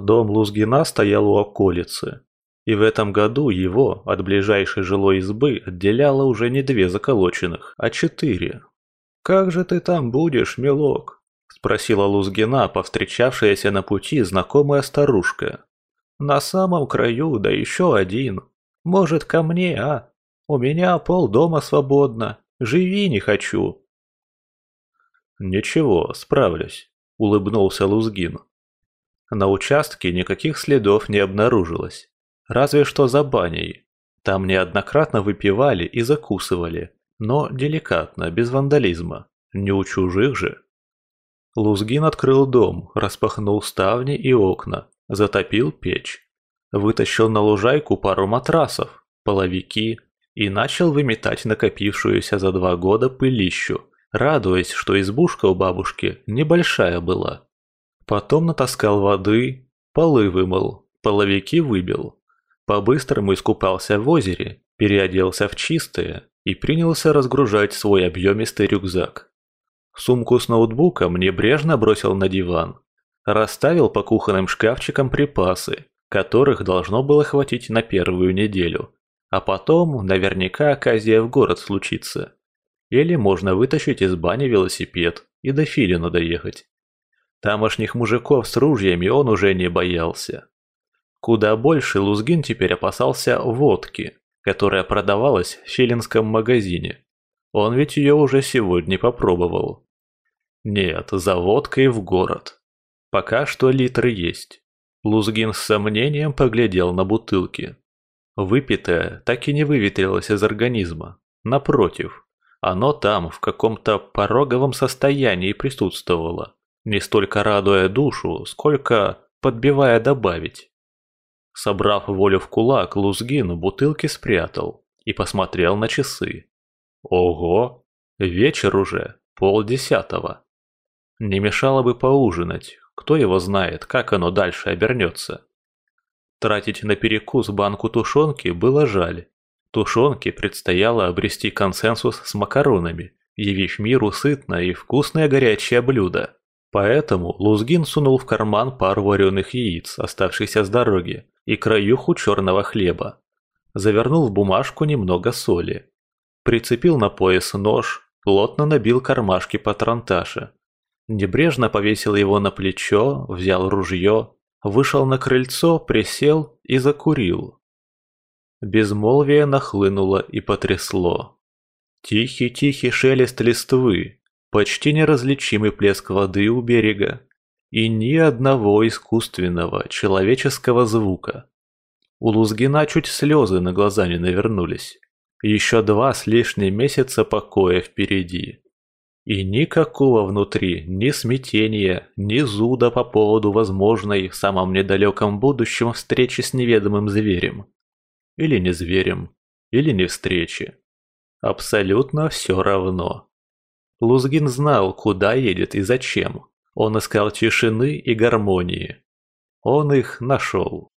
Дом Лузгина стоял у околицы, и в этом году его от ближайшей жилой избы отделяло уже не две заколоченных, а четыре. «Как же ты там будешь, милок?» – спросила Лузгина, повстречавшаяся на пути знакомая старушка. «На самом краю, да еще один. Может, ко мне, а? У меня пол дома свободно. Живи не хочу». «Ничего, справлюсь», – улыбнулся Лузгин. На участке никаких следов не обнаружилось. Разве что за баней. Там неоднократно выпивали и закусывали, но деликатно, без вандализма. Не у чужих же. Лузгин открыл дом, распахнул ставни и окна, затопил печь. Вытащил на лужайку пару матрасов, половики и начал выметать накопившуюся за два года пылищу, радуясь, что избушка у бабушки небольшая была. Потом натаскал воды, полы вымыл, половики выбил. По-быстрому искупался в озере, переоделся в чистое и принялся разгружать свой объемистый рюкзак. Сумку с ноутбуком небрежно бросил на диван. Расставил по кухонным шкафчикам припасы, которых должно было хватить на первую неделю. А потом наверняка оказия в город случится. Или можно вытащить из бани велосипед и до Филина доехать. Тамошних мужиков с ружьями он уже не боялся. Куда больше Лузгин теперь опасался водки, которая продавалась в филинском магазине. Он ведь ее уже сегодня попробовал. Нет, за водкой в город. Пока что литры есть. Лузгин с сомнением поглядел на бутылки. Выпитое так и не выветрилось из организма. Напротив, оно там в каком-то пороговом состоянии присутствовало, не столько радуя душу, сколько подбивая добавить. Собрав волю в кулак, Лузгин бутылки спрятал и посмотрел на часы. Ого, вечер уже, полдесятого. Не мешало бы поужинать, кто его знает, как оно дальше обернется. Тратить на перекус банку тушенки было жаль. Тушенке предстояло обрести консенсус с макаронами, явив миру сытное и вкусное горячее блюдо. Поэтому Лузгин сунул в карман пару вареных яиц, оставшихся с дороги, и краюху черного хлеба. Завернул в бумажку немного соли. Прицепил на пояс нож, плотно набил кармашки патронташа. Небрежно повесил его на плечо, взял ружье, вышел на крыльцо, присел и закурил. Безмолвие нахлынуло и потрясло. Тихий-тихий шелест листвы, почти неразличимый плеск воды у берега, и ни одного искусственного человеческого звука. У Лузгина чуть слезы на глаза не навернулись. Еще два с лишним месяца покоя впереди. И никакого внутри ни смятения, ни зуда по поводу возможной в самом недалеком будущем встречи с неведомым зверем. Или не зверем, или не встречи. Абсолютно все равно. Лузгин знал, куда едет и зачем. Он искал тишины и гармонии. Он их нашел.